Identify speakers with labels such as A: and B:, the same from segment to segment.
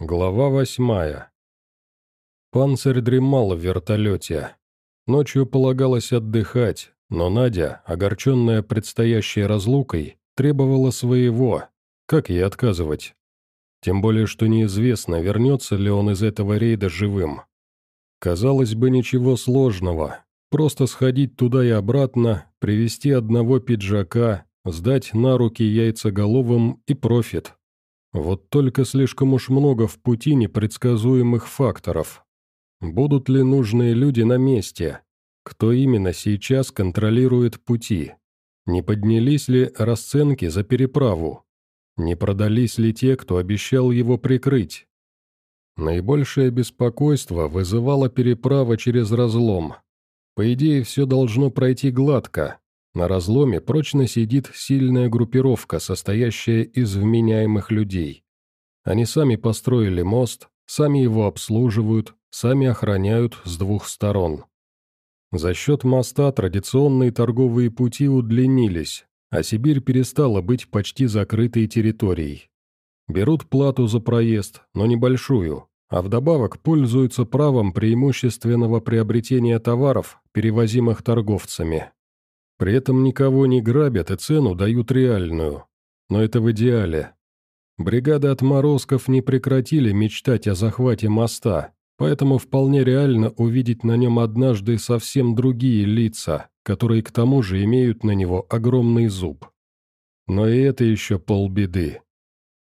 A: Глава восьмая. Панцирь дремал в вертолете. Ночью полагалось отдыхать, но Надя, огорченная предстоящей разлукой, требовала своего. Как ей отказывать? Тем более, что неизвестно, вернется ли он из этого рейда живым. Казалось бы, ничего сложного. Просто сходить туда и обратно, привезти одного пиджака, сдать на руки яйцеголовым и профит. Вот только слишком уж много в пути непредсказуемых факторов. Будут ли нужные люди на месте? Кто именно сейчас контролирует пути? Не поднялись ли расценки за переправу? Не продались ли те, кто обещал его прикрыть? Наибольшее беспокойство вызывала переправа через разлом. По идее, все должно пройти гладко, на разломе прочно сидит сильная группировка, состоящая из вменяемых людей. Они сами построили мост, сами его обслуживают, сами охраняют с двух сторон. За счет моста традиционные торговые пути удлинились, а Сибирь перестала быть почти закрытой территорией. Берут плату за проезд, но небольшую, а вдобавок пользуются правом преимущественного приобретения товаров, перевозимых торговцами. При этом никого не грабят и цену дают реальную. Но это в идеале. Бригады отморозков не прекратили мечтать о захвате моста, поэтому вполне реально увидеть на нем однажды совсем другие лица, которые к тому же имеют на него огромный зуб. Но и это еще полбеды.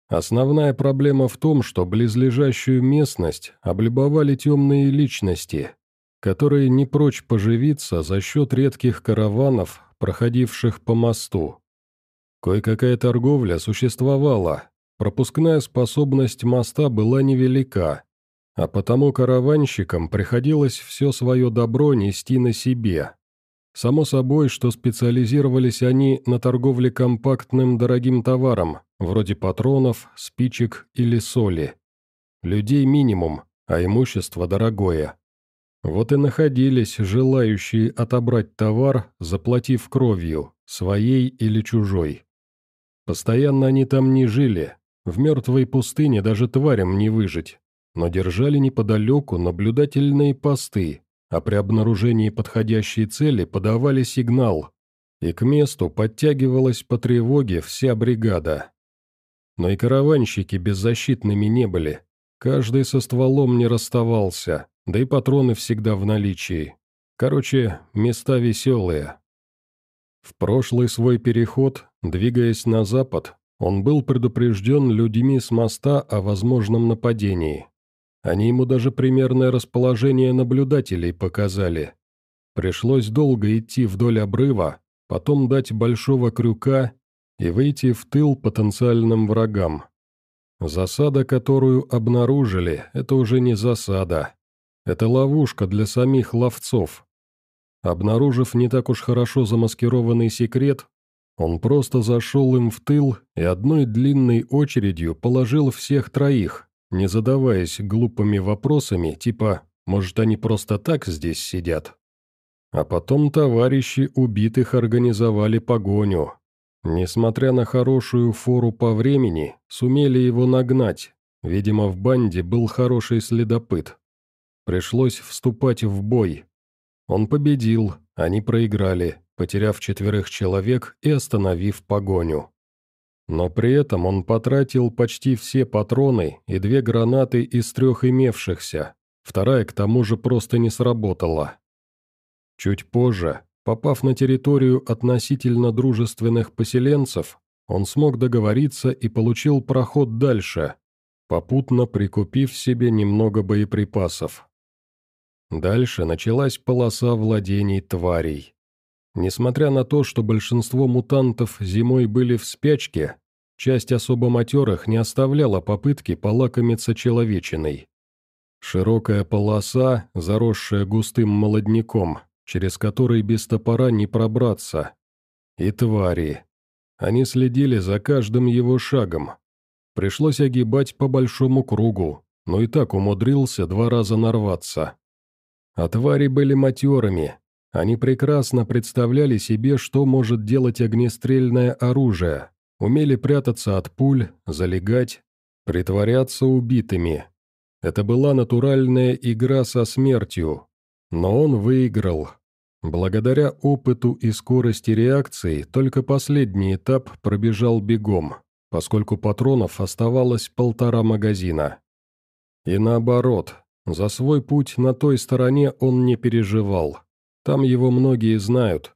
A: Основная проблема в том, что близлежащую местность облюбовали темные личности, которые не прочь поживиться за счет редких караванов, проходивших по мосту. Кое-какая торговля существовала, пропускная способность моста была невелика, а потому караванщикам приходилось все свое добро нести на себе. Само собой, что специализировались они на торговле компактным дорогим товаром, вроде патронов, спичек или соли. Людей минимум, а имущество дорогое. Вот и находились желающие отобрать товар, заплатив кровью, своей или чужой. Постоянно они там не жили, в мертвой пустыне даже тварям не выжить, но держали неподалеку наблюдательные посты, а при обнаружении подходящей цели подавали сигнал, и к месту подтягивалась по тревоге вся бригада. Но и караванщики беззащитными не были, каждый со стволом не расставался, да и патроны всегда в наличии. Короче, места веселые. В прошлый свой переход, двигаясь на запад, он был предупрежден людьми с моста о возможном нападении. Они ему даже примерное расположение наблюдателей показали. Пришлось долго идти вдоль обрыва, потом дать большого крюка и выйти в тыл потенциальным врагам. Засада, которую обнаружили, это уже не засада. Это ловушка для самих ловцов. Обнаружив не так уж хорошо замаскированный секрет, он просто зашел им в тыл и одной длинной очередью положил всех троих, не задаваясь глупыми вопросами, типа «может, они просто так здесь сидят?». А потом товарищи убитых организовали погоню. Несмотря на хорошую фору по времени, сумели его нагнать. Видимо, в банде был хороший следопыт. Пришлось вступать в бой. Он победил, они проиграли, потеряв четверых человек и остановив погоню. Но при этом он потратил почти все патроны и две гранаты из трех имевшихся, вторая к тому же просто не сработала. Чуть позже, попав на территорию относительно дружественных поселенцев, он смог договориться и получил проход дальше, попутно прикупив себе немного боеприпасов. Дальше началась полоса владений тварей. Несмотря на то, что большинство мутантов зимой были в спячке, часть особо матерых не оставляла попытки полакомиться человечиной. Широкая полоса, заросшая густым молодняком, через который без топора не пробраться. И твари. Они следили за каждым его шагом. Пришлось огибать по большому кругу, но и так умудрился два раза нарваться. А твари были матерыми. Они прекрасно представляли себе, что может делать огнестрельное оружие, умели прятаться от пуль, залегать, Притворяться убитыми. Это была натуральная игра со смертью. Но он выиграл. Благодаря опыту и скорости реакции только последний этап пробежал бегом, поскольку патронов оставалось полтора магазина. И наоборот, за свой путь на той стороне он не переживал. Там его многие знают.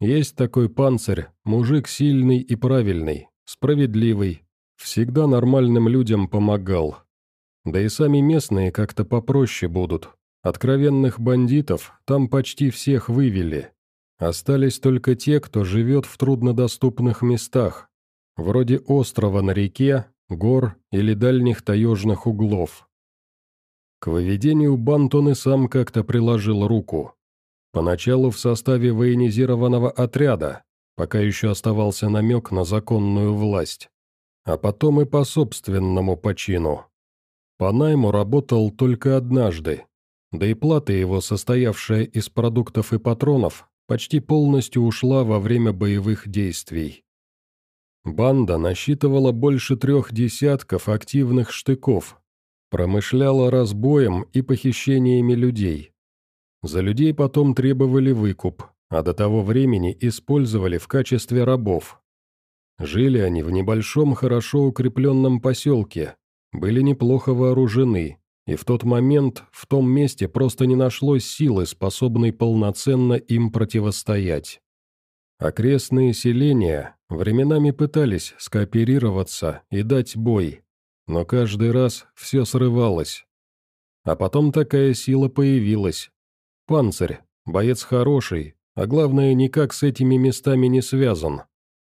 A: Есть такой панцирь, мужик сильный и правильный, справедливый, всегда нормальным людям помогал. Да и сами местные как-то попроще будут. Откровенных бандитов там почти всех вывели. Остались только те, кто живет в труднодоступных местах, вроде острова на реке, гор или дальних таежных углов. К выведению банд он и сам как-то приложил руку. Поначалу в составе военизированного отряда, пока еще оставался намек на законную власть, а потом и по собственному почину. По найму работал только однажды, да и плата его, состоявшая из продуктов и патронов, почти полностью ушла во время боевых действий. Банда насчитывала больше трех десятков активных штыков, промышляла разбоем и похищениями людей. За людей потом требовали выкуп, а до того времени использовали в качестве рабов. Жили они в небольшом, хорошо укрепленном поселке, были неплохо вооружены, и в тот момент в том месте просто не нашлось силы, способной полноценно им противостоять. Окрестные селения временами пытались скооперироваться и дать бой, но каждый раз все срывалось. А потом такая сила появилась. Панцирь, боец хороший, а главное, никак с этими местами не связан.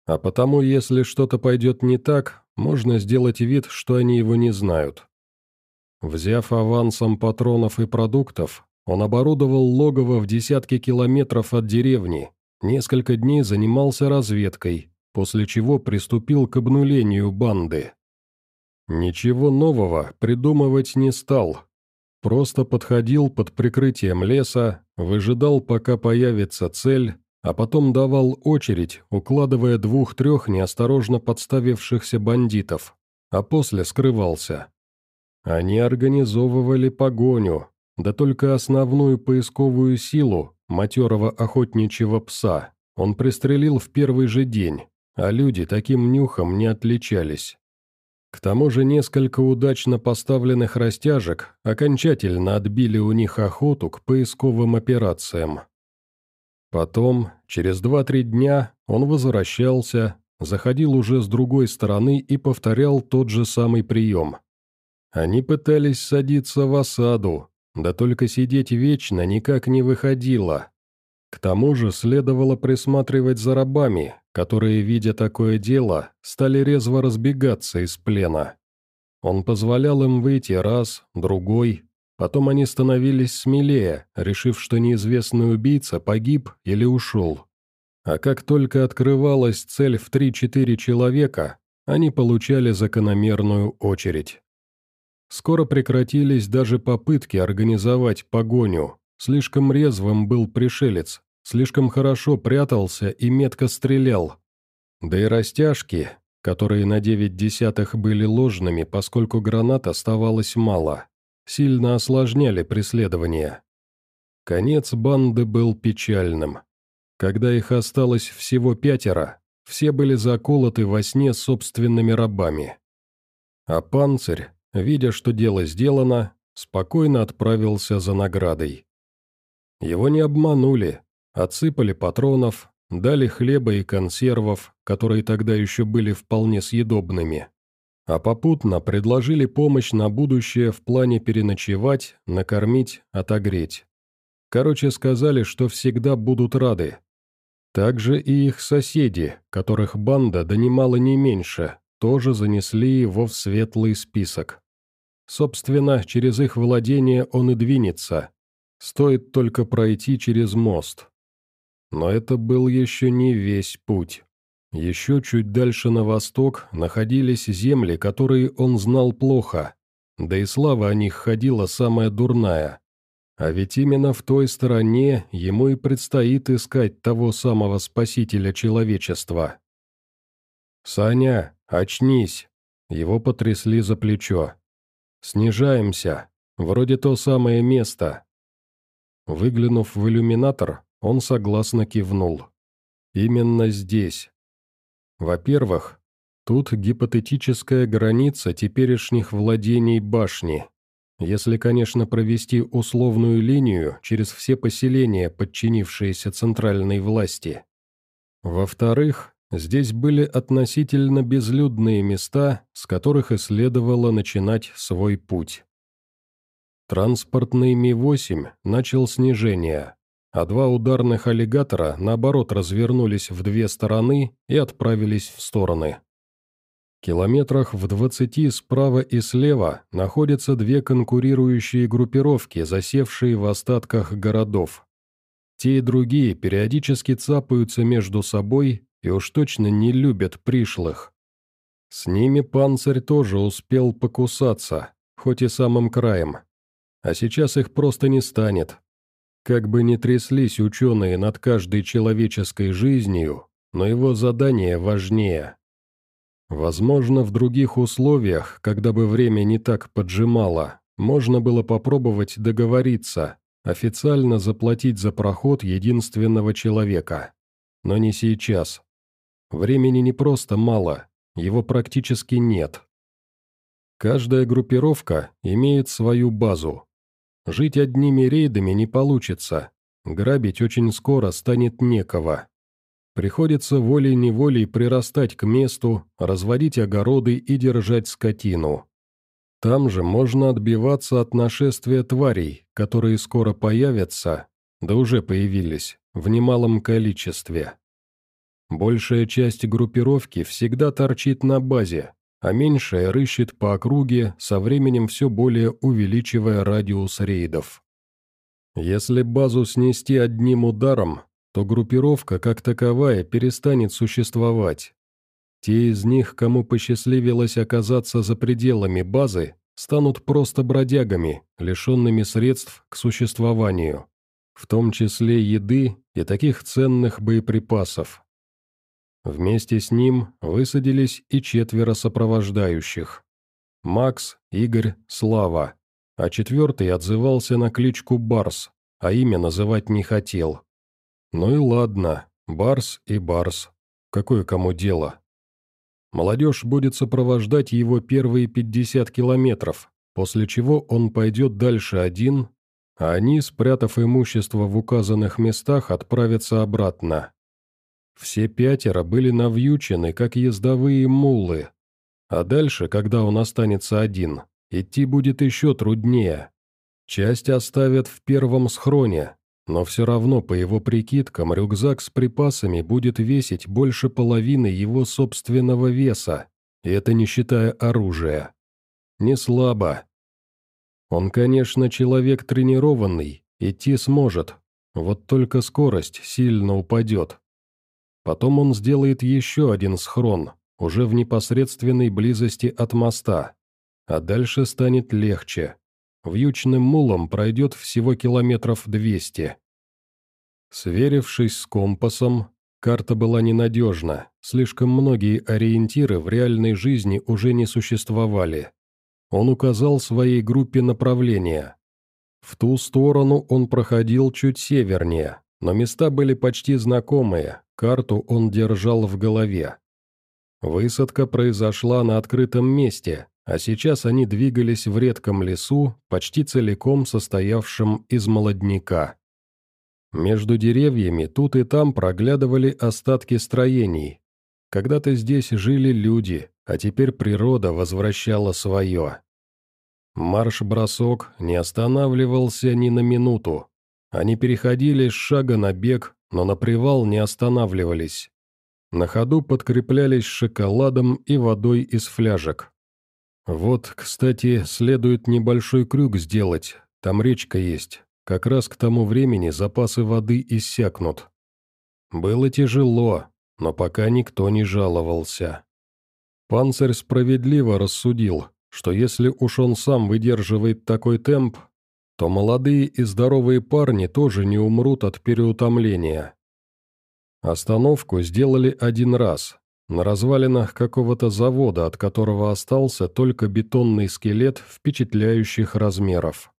A: А потому, если что-то пойдет не так, можно сделать вид, что они его не знают. Взяв авансом патронов и продуктов, он оборудовал логово в десятки километров от деревни, несколько дней занимался разведкой, после чего приступил к обнулению банды. Ничего нового придумывать не стал. Просто подходил под прикрытием леса, выжидал, пока появится цель, а потом давал очередь, укладывая двух-трех неосторожно подставившихся бандитов, а после скрывался. Они организовывали погоню, да только основную поисковую силу, матерого охотничьего пса, он пристрелил в первый же день, а люди таким нюхом не отличались. К тому же несколько удачно поставленных растяжек окончательно отбили у них охоту к поисковым операциям. Потом, через два-три дня, он возвращался, заходил уже с другой стороны и повторял тот же самый прием. Они пытались садиться в осаду, да только сидеть вечно никак не выходило. К тому же следовало присматривать за рабами, которые, видя такое дело, стали резво разбегаться из плена. Он позволял им выйти раз, другой, потом они становились смелее, решив, что неизвестный убийца погиб или ушел. А как только открывалась цель в 3-4 человека, они получали закономерную очередь. Скоро прекратились даже попытки организовать погоню. Слишком резвым был пришелец, слишком хорошо прятался и метко стрелял. Да и растяжки, которые на девять десятых были ложными, поскольку гранат оставалось мало, сильно осложняли преследование. Конец банды был печальным. Когда их осталось всего пятеро, все были заколоты во сне собственными рабами. А панцирь, видя, что дело сделано, спокойно отправился за наградой. Его не обманули, отсыпали патронов, дали хлеба и консервов, которые тогда еще были вполне съедобными, а попутно предложили помощь на будущее в плане переночевать, накормить, отогреть. Короче, сказали, что всегда будут рады. Также и их соседи, которых банда донимала не меньше, тоже занесли его в светлый список. Собственно, через их владение он и двинется. Стоит только пройти через мост. Но это был еще не весь путь. Еще чуть дальше на восток находились земли, которые он знал плохо, да и слава о них ходила самая дурная. А ведь именно в той стороне ему и предстоит искать того самого спасителя человечества. «Саня, очнись!» его потрясли за плечо. «Снижаемся. Вроде то самое место». Выглянув в иллюминатор, он согласно кивнул. «Именно здесь. Во-первых, тут гипотетическая граница теперешних владений башни. Если, конечно, провести условную линию через все поселения, подчинившиеся центральной власти. Во-вторых, здесь были относительно безлюдные места, с которых и следовало начинать свой путь. Транспортный Ми-8 начал снижение, а два ударных аллигатора, наоборот, развернулись в две стороны и отправились в стороны. Километрах в двадцати справа и слева находятся две конкурирующие группировки, засевшие в остатках городов. Те и другие периодически цапаются между собой и уж точно не любят пришлых. С ними панцирь тоже успел покусаться, хоть и самым краем. А сейчас их просто не станет. Как бы ни тряслись ученые над каждой человеческой жизнью, но его задание важнее. Возможно, в других условиях, когда бы время не так поджимало, можно было попробовать договориться, официально заплатить за проход единственного человека. Но не сейчас. Времени не просто мало, его практически нет. Каждая группировка имеет свою базу. Жить одними рейдами не получится, грабить очень скоро станет некого. Приходится волей-неволей прирастать к месту, разводить огороды и держать скотину. Там же можно отбиваться от нашествия тварей, которые скоро появятся, да уже появились, в немалом количестве. Большая часть группировки всегда торчит на базе, а меньшая рыщет по округе, со временем все более увеличивая радиус рейдов. Если базу снести одним ударом, то группировка как таковая перестанет существовать. Те из них, кому посчастливилось оказаться за пределами базы, станут просто бродягами, лишенными средств к существованию, в том числе еды и таких ценных боеприпасов. Вместе с ним высадились и четверо сопровождающих. Макс, Игорь, Слава, а четвертый отзывался на кличку Барс, а имя называть не хотел. Ну и ладно, Барс и Барс. Какое кому дело? Молодежь будет сопровождать его первые 50 километров, после чего он пойдет дальше один, а они, спрятав имущество в указанных местах, отправятся обратно. Все пятеро были навьючены, как ездовые муллы. А дальше, когда он останется один, идти будет еще труднее. Часть оставят в первом схроне, но все равно, по его прикидкам, рюкзак с припасами будет весить больше половины его собственного веса, и это не считая оружия. Не слабо. Он, конечно, человек тренированный, идти сможет, вот только скорость сильно упадет. Потом он сделает еще один схрон, уже в непосредственной близости от моста, а дальше станет легче. Вьючным мулом пройдет всего километров двести. Сверившись с компасом, карта была ненадежна, слишком многие ориентиры в реальной жизни уже не существовали. Он указал своей группе направление. В ту сторону он проходил чуть севернее, но места были почти знакомые, карту он держал в голове. Высадка произошла на открытом месте, а сейчас они двигались в редком лесу, почти целиком состоявшем из молодняка. Между деревьями тут и там проглядывали остатки строений. Когда-то здесь жили люди, а теперь природа возвращала свое. Марш-бросок не останавливался ни на минуту. Они переходили с шага на бег, но на привал не останавливались. На ходу подкреплялись шоколадом и водой из фляжек. Вот, кстати, следует небольшой крюк сделать, там речка есть. Как раз к тому времени запасы воды иссякнут. Было тяжело, но пока никто не жаловался. Панцирь справедливо рассудил, что если уж он сам выдерживает такой темп, то молодые и здоровые парни тоже не умрут от переутомления. Остановку сделали один раз, на развалинах какого-то завода, от которого остался только бетонный скелет впечатляющих размеров.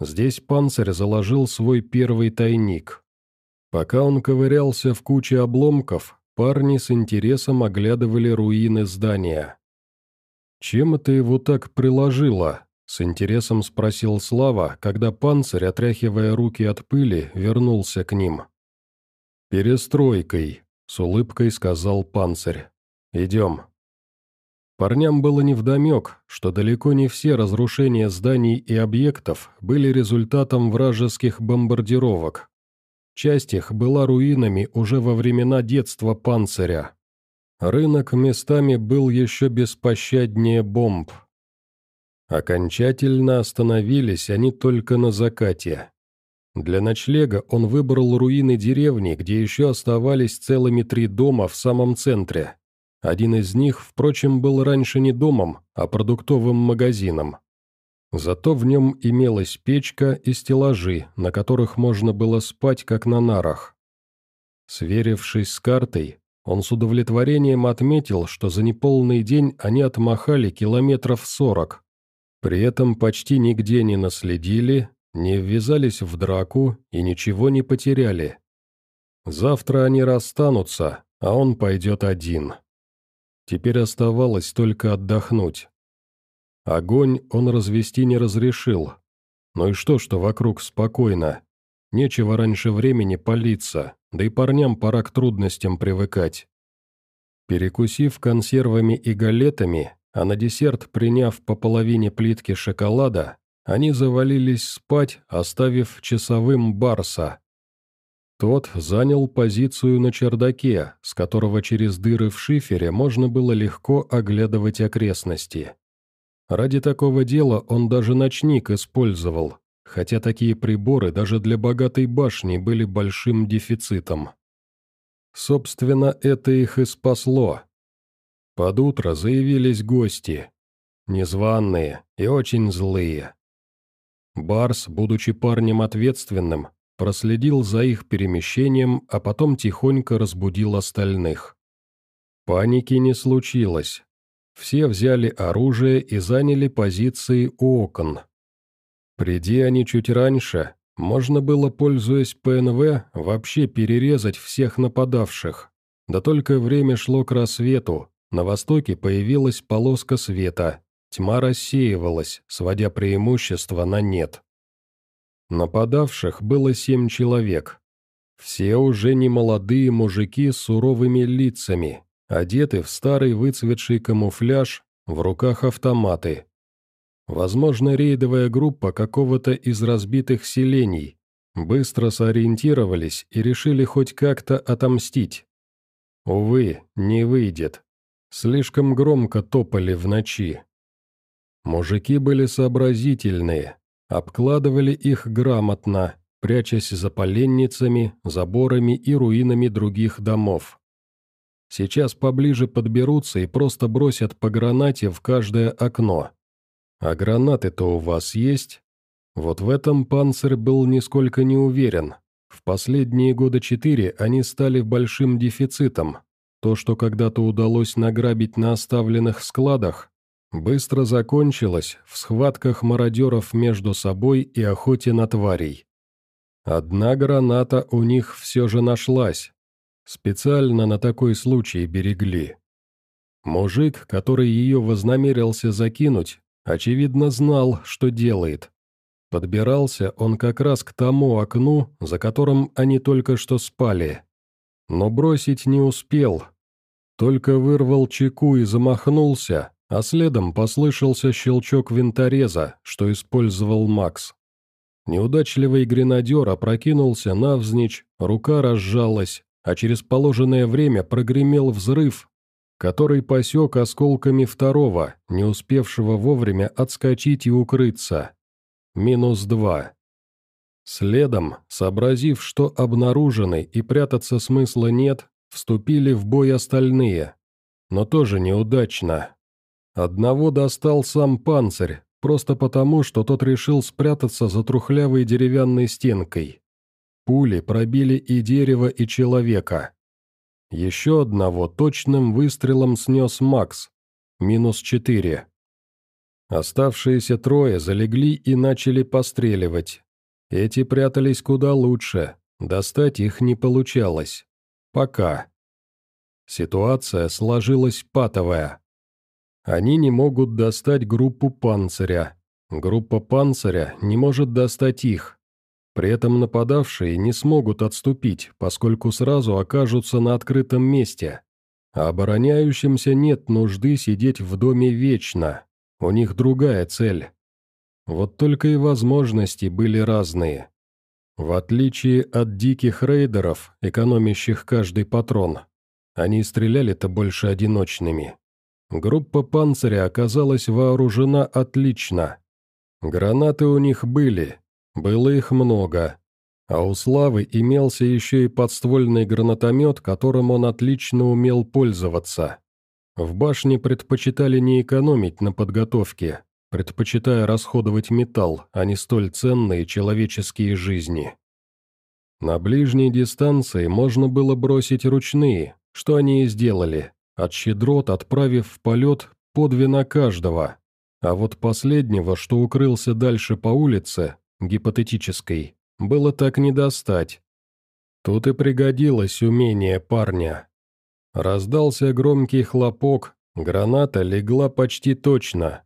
A: Здесь панцирь заложил свой первый тайник. Пока он ковырялся в куче обломков, парни с интересом оглядывали руины здания. «Чем это его так приложило?» — с интересом спросил Слава, когда панцирь, отряхивая руки от пыли, вернулся к ним. «Перестройкой», — с улыбкой сказал панцирь. «Идем». Парням было невдомек, что далеко не все разрушения зданий и объектов были результатом вражеских бомбардировок. Часть их была руинами уже во времена детства панциря. Рынок местами был еще беспощаднее бомб. Окончательно остановились они только на закате. Для ночлега он выбрал руины деревни, где еще оставались целыми три дома в самом центре. Один из них, впрочем, был раньше не домом, а продуктовым магазином. Зато в нем имелась печка и стеллажи, на которых можно было спать, как на нарах. Сверившись с картой, он с удовлетворением отметил, что за неполный день они отмахали километров сорок. При этом почти нигде не наследили, не ввязались в драку и ничего не потеряли. Завтра они расстанутся, а он пойдет один. Теперь оставалось только отдохнуть. Огонь он развести не разрешил. Ну и что, что вокруг спокойно? Нечего раньше времени палиться, да и парням пора к трудностям привыкать. Перекусив консервами и галетами, а на десерт приняв по половине плитки шоколада, они завалились спать, оставив часовым Барса. Тот занял позицию на чердаке, с которого через дыры в шифере можно было легко оглядывать окрестности. Ради такого дела он даже ночник использовал, хотя такие приборы даже для богатой башни были большим дефицитом. Собственно, это их и спасло. Под утро заявились гости. Незваные и очень злые. Барс, будучи парнем ответственным, проследил за их перемещением, а потом тихонько разбудил остальных. Паники не случилось. Все взяли оружие и заняли позиции у окон. Приди они чуть раньше, можно было, пользуясь ПНВ, вообще перерезать всех нападавших. Да только время шло к рассвету, на востоке появилась полоска света, тьма рассеивалась, сводя преимущество на нет. Нападавших было семь человек. Все уже не молодые мужики с суровыми лицами, одеты в старый выцветший камуфляж, в руках автоматы. Возможно, рейдовая группа какого-то из разбитых селений. Быстро сориентировались и решили хоть как-то отомстить. Увы, не выйдет. Слишком громко топали в ночи. Мужики были сообразительные, обкладывали их грамотно, прячась за поленницами, заборами и руинами других домов. Сейчас поближе подберутся и просто бросят по гранате в каждое окно. А гранаты-то у вас есть? Вот в этом панцирь был нисколько не уверен. В последние года четыре они стали большим дефицитом. То, что когда-то удалось награбить на оставленных складах, быстро закончилось в схватках мародеров между собой и охоте на тварей. Одна граната у них все же нашлась, Специально на такой случай берегли. Мужик, который ее вознамерился закинуть, очевидно знал, что делает. Подбирался он как раз к тому окну, за которым они только что спали. Но бросить не успел. Только вырвал чеку и замахнулся, а следом послышался щелчок винтореза, что использовал Макс. Неудачливый гренадер опрокинулся навзничь, рука разжалась, а через положенное время прогремел взрыв, который посек осколками второго, не успевшего вовремя отскочить и укрыться. Минус два. Следом, сообразив, что обнаружены и прятаться смысла нет, вступили в бой остальные. Но тоже неудачно. Одного достал сам панцирь, просто потому, что тот решил спрятаться за трухлявой деревянной стенкой. Пули пробили и дерево, и человека. Еще одного точным выстрелом снес Макс. Минус четыре. Оставшиеся трое залегли и начали постреливать. Эти прятались куда лучше, достать их не получалось. Пока. Ситуация сложилась патовая. Они не могут достать группу панциря. Группа панциря не может достать их. При этом нападавшие не смогут отступить, поскольку сразу окажутся на открытом месте. А обороняющимся нет нужды сидеть в доме вечно. У них другая цель. Вот только и возможности были разные. В отличие от диких рейдеров, экономящих каждый патрон, они стреляли-то больше одиночными. Группа панциря оказалась вооружена отлично. Гранаты у них были, было их много. А у Славы имелся еще и подствольный гранатомет, которым он отлично умел пользоваться. В башне предпочитали не экономить на подготовке, предпочитая расходовать металл, а не столь ценные человеческие жизни. На ближней дистанции можно было бросить ручные, что они и сделали, от щедрот отправив в полет по две на каждого. А вот последнего, что укрылся дальше по улице, гипотетической, было так не достать. Тут и пригодилось умение парня. Раздался громкий хлопок, граната легла почти точно,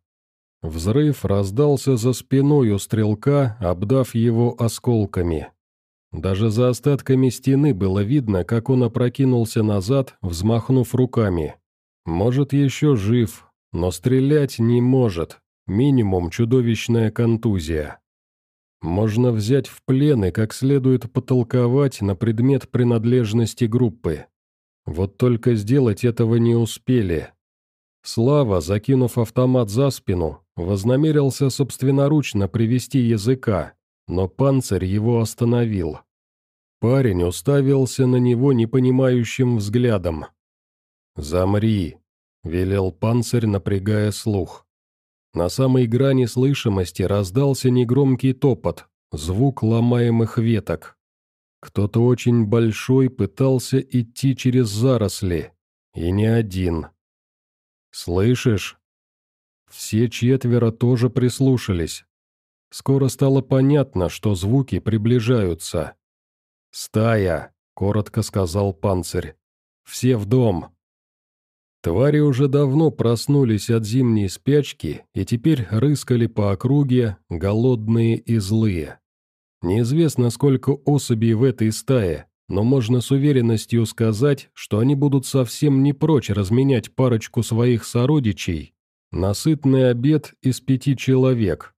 A: Взрыв раздался за спиной у стрелка, обдав его осколками. Даже за остатками стены было видно, как он опрокинулся назад, взмахнув руками. Может, еще жив, но стрелять не может. Минимум чудовищная контузия. Можно взять в плен и как следует потолковать на предмет принадлежности группы. Вот только сделать этого не успели. Слава, закинув автомат за спину, Вознамерился собственноручно привести языка, но панцирь его остановил. Парень уставился на него непонимающим взглядом. «Замри», — велел панцирь, напрягая слух. На самой грани слышимости раздался негромкий топот, звук ломаемых веток. Кто-то очень большой пытался идти через заросли, и не один. «Слышишь?» Все четверо тоже прислушались. Скоро стало понятно, что звуки приближаются. «Стая!» — коротко сказал панцирь. «Все в дом!» Твари уже давно проснулись от зимней спячки и теперь рыскали по округе, голодные и злые. Неизвестно, сколько особей в этой стае, но можно с уверенностью сказать, что они будут совсем не прочь разменять парочку своих сородичей Насытный обед из пяти человек.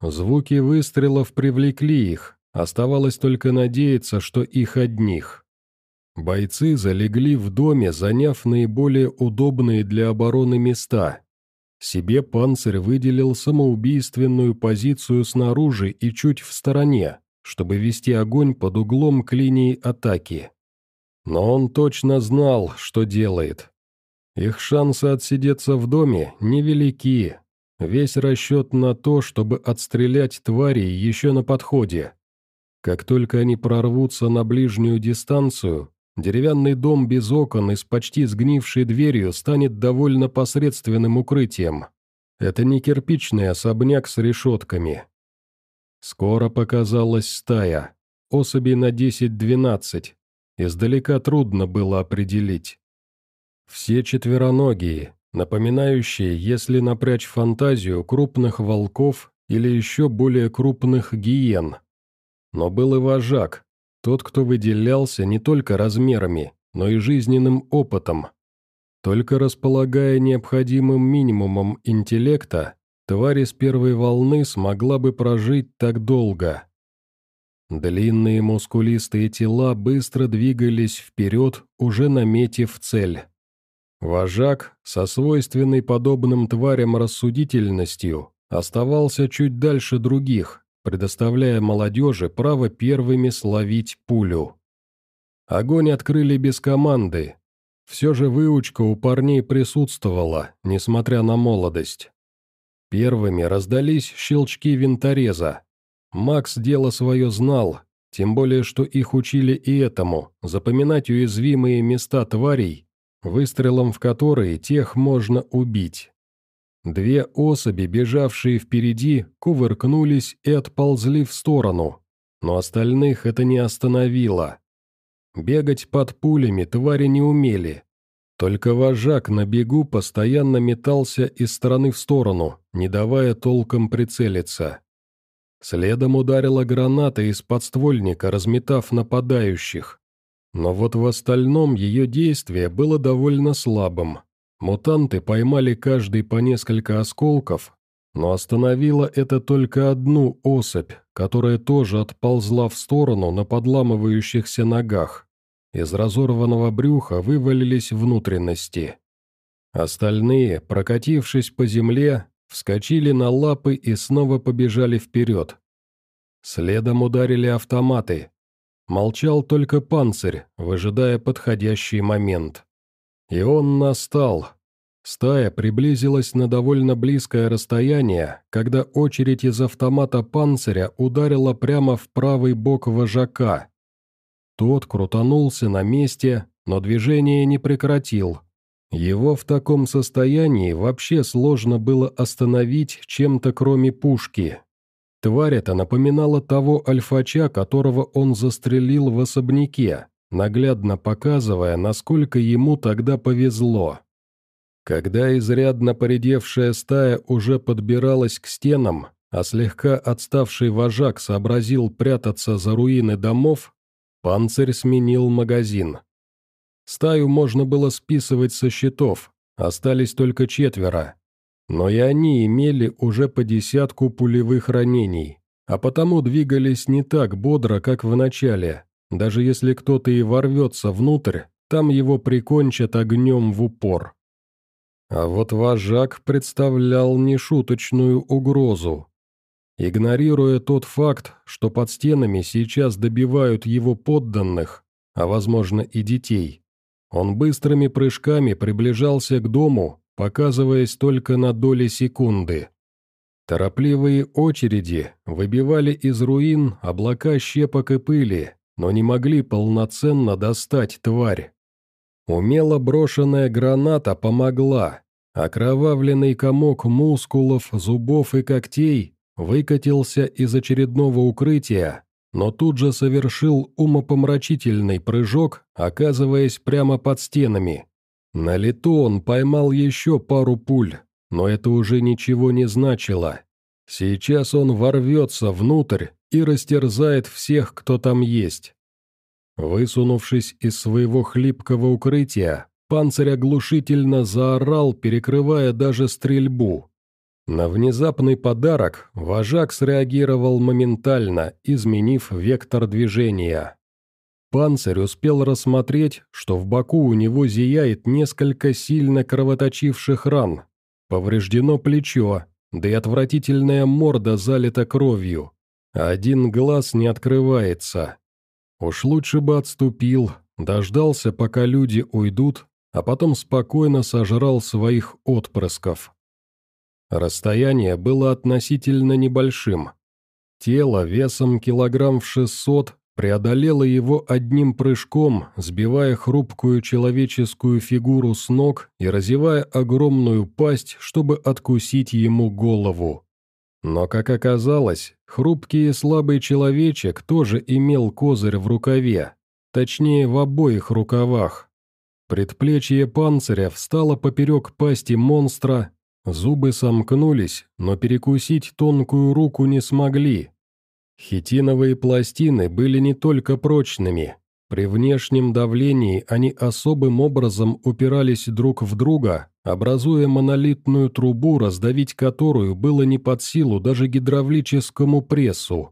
A: Звуки выстрелов привлекли их, оставалось только надеяться, что их одних. Бойцы залегли в доме, заняв наиболее удобные для обороны места. Себе панцирь выделил самоубийственную позицию снаружи и чуть в стороне, чтобы вести огонь под углом к линии атаки. Но он точно знал, что делает. Их шансы отсидеться в доме невелики. Весь расчет на то, чтобы отстрелять тварей еще на подходе. Как только они прорвутся на ближнюю дистанцию, деревянный дом без окон и с почти сгнившей дверью станет довольно посредственным укрытием. Это не кирпичный особняк с решетками. Скоро показалась стая, особей на 10-12. Издалека трудно было определить. Все четвероногие, напоминающие, если напрячь фантазию, крупных волков или еще более крупных гиен. Но был и вожак, тот, кто выделялся не только размерами, но и жизненным опытом. Только располагая необходимым минимумом интеллекта, тварь из первой волны смогла бы прожить так долго. Длинные мускулистые тела быстро двигались вперед, уже наметив цель. Вожак, со свойственной подобным тварям рассудительностью, оставался чуть дальше других, предоставляя молодежи право первыми словить пулю. Огонь открыли без команды. Все же выучка у парней присутствовала, несмотря на молодость. Первыми раздались щелчки винтореза. Макс дело свое знал, тем более что их учили и этому, запоминать уязвимые места тварей, выстрелом в которые тех можно убить. Две особи, бежавшие впереди, кувыркнулись и отползли в сторону, но остальных это не остановило. Бегать под пулями твари не умели. Только вожак на бегу постоянно метался из стороны в сторону, не давая толком прицелиться. Следом ударила граната из подствольника, разметав нападающих. Но вот в остальном ее действие было довольно слабым. Мутанты поймали каждый по несколько осколков, но остановило это только одну особь, которая тоже отползла в сторону на подламывающихся ногах. Из разорванного брюха вывалились внутренности. Остальные, прокатившись по земле, вскочили на лапы и снова побежали вперед. Следом ударили автоматы. Молчал только панцирь, выжидая подходящий момент. И он настал. Стая приблизилась на довольно близкое расстояние, когда очередь из автомата панциря ударила прямо в правый бок вожака. Тот крутанулся на месте, но движение не прекратил. Его в таком состоянии вообще сложно было остановить чем-то кроме пушки. Тварь эта напоминала того альфача, которого он застрелил в особняке наглядно показывая, насколько ему тогда повезло. Когда изрядно поредевшая стая уже подбиралась к стенам, а слегка отставший вожак сообразил прятаться за руины домов, панцирь сменил магазин. Стаю можно было списывать со счетов, остались только четверо. Но и они имели уже по десятку пулевых ранений, а потому двигались не так бодро, как в начале, даже если кто-то и ворвется внутрь, там его прикончат огнем в упор. А вот вожак представлял нешуточную угрозу. Игнорируя тот факт, что под стенами сейчас добивают его подданных, а возможно и детей, он быстрыми прыжками приближался к дому, показываясь только на доли секунды. Торопливые очереди выбивали из руин облака щепок и пыли, но не могли полноценно достать тварь. Умело брошенная граната помогла. Окровавленный комок мускулов, зубов и когтей выкатился из очередного укрытия, но тут же совершил умопомрачительный прыжок, оказываясь прямо под стенами. На лету он поймал еще пару пуль, но это уже ничего не значило. Сейчас он ворвется внутрь и растерзает всех, кто там есть. Высунувшись из своего хлипкого укрытия, панцирь оглушительно заорал, перекрывая даже стрельбу. На внезапный подарок вожак среагировал моментально, изменив вектор движения. Панцирь успел рассмотреть, что в боку у него зияет несколько сильно кровоточивших ран. Повреждено плечо, да и отвратительная морда залита кровью. Один глаз не открывается. Уж лучше бы отступил, дождался, пока люди уйдут, а потом спокойно сожрал своих отпрысков. Расстояние было относительно небольшим. Тело весом килограмм в шестьсот преодолело его одним прыжком, сбивая хрупкую человеческую фигуру с ног и разевая огромную пасть, чтобы откусить ему голову. Но, как оказалось, хрупкий и слабый человечек тоже имел козырь в рукаве, точнее, в обоих рукавах. Предплечье панциря встало поперек пасти монстра, зубы сомкнулись, но перекусить тонкую руку не смогли. Хитиновые пластины были не только прочными, при внешнем давлении они особым образом упирались друг в друга, образуя монолитную трубу, раздавить которую было не под силу даже гидравлическому прессу.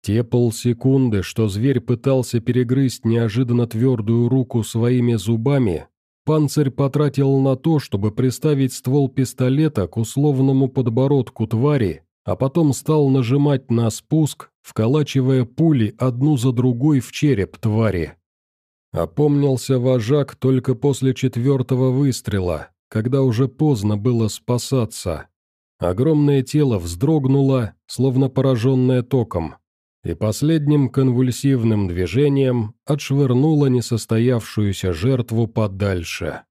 A: Те полсекунды, что зверь пытался перегрызть неожиданно твердую руку своими зубами, панцирь потратил на то, чтобы приставить ствол пистолета к условному подбородку твари, а потом стал нажимать на спуск, вколачивая пули одну за другой в череп твари. Опомнился вожак только после четвертого выстрела, когда уже поздно было спасаться. Огромное тело вздрогнуло, словно пораженное током. И последним конвульсивным движением отшвырнула несостоявшуюся жертву подальше.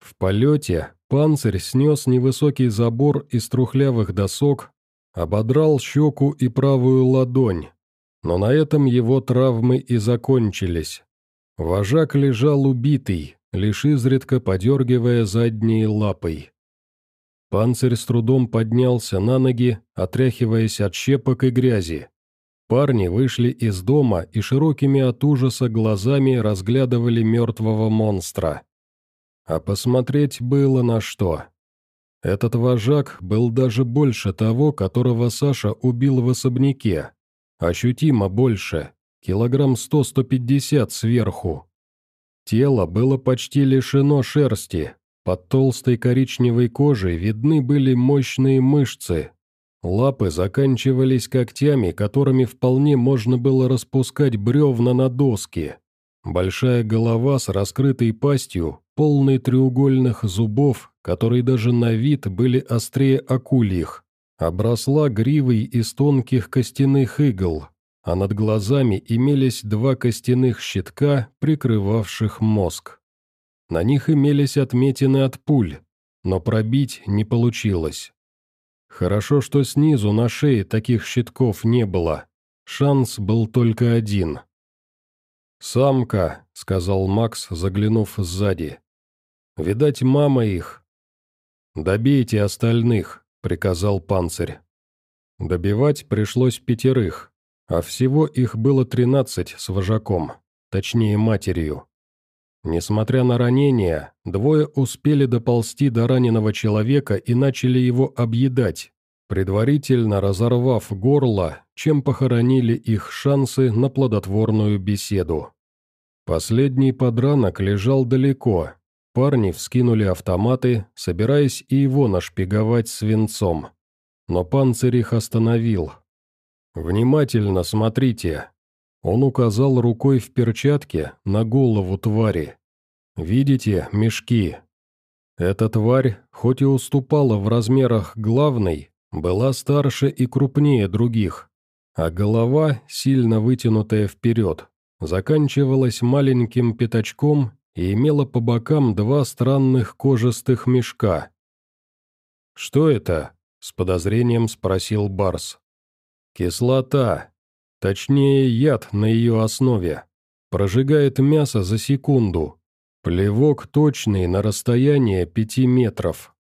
A: В полете панцирь снес невысокий забор из трухлявых досок, ободрал щеку и правую ладонь, но на этом его травмы и закончились. Вожак лежал убитый, лишь изредка подергивая задней лапой. Панцирь с трудом поднялся на ноги, отряхиваясь от щепок и грязи. Парни вышли из дома и широкими от ужаса глазами разглядывали мертвого монстра. А посмотреть было на что. Этот вожак был даже больше того, которого Саша убил в особняке. Ощутимо больше, килограмм сто-сто пятьдесят сверху. Тело было почти лишено шерсти, под толстой коричневой кожей видны были мощные мышцы. Лапы заканчивались когтями, которыми вполне можно было распускать бревна на доски. Большая голова с раскрытой пастью, полной треугольных зубов, которые даже на вид были острее акульих, обросла гривой из тонких костяных игл, а над глазами имелись два костяных щитка, прикрывавших мозг. На них имелись отметины от пуль, но пробить не получилось. Хорошо, что снизу на шее таких щитков не было. Шанс был только один. «Самка», — сказал Макс, заглянув сзади. «Видать, мама их». «Добейте остальных», — приказал панцирь. Добивать пришлось пятерых, а всего их было тринадцать с вожаком, точнее матерью. Несмотря на ранения, двое успели доползти до раненого человека и начали его объедать, предварительно разорвав горло, чем похоронили их шансы на плодотворную беседу. Последний подранок лежал далеко. Парни вскинули автоматы, собираясь и его нашпиговать свинцом. Но панцирь их остановил. «Внимательно смотрите», он указал рукой в перчатке на голову твари. «Видите мешки?» Эта тварь, хоть и уступала в размерах главной, была старше и крупнее других, а голова, сильно вытянутая вперед, заканчивалась маленьким пятачком и имела по бокам два странных кожистых мешка. «Что это?» — с подозрением спросил Барс. «Кислота», Точнее, яд на ее основе. Прожигает мясо за секунду. Плевок точный на расстояние пяти метров.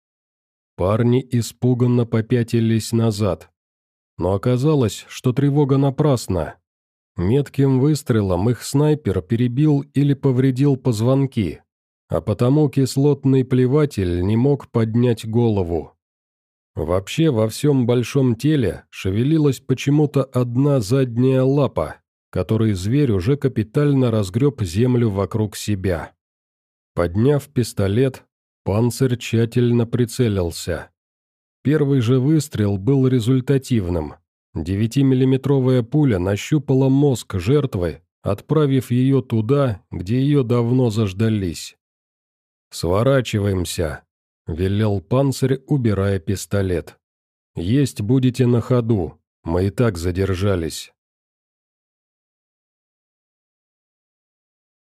A: Парни испуганно попятились назад. Но оказалось, что тревога напрасна. Метким выстрелом их снайпер перебил или повредил позвонки, а потому кислотный плеватель не мог поднять голову. Вообще во всем большом теле шевелилась почему-то одна задняя лапа, которой зверь уже капитально разгреб землю вокруг себя. Подняв пистолет, панцирь тщательно прицелился. Первый же выстрел был результативным. Девятимиллиметровая пуля нащупала мозг жертвы, отправив ее туда, где ее давно заждались. «Сворачиваемся», — велел панцирь, убирая пистолет. «Есть будете на ходу, мы и так задержались».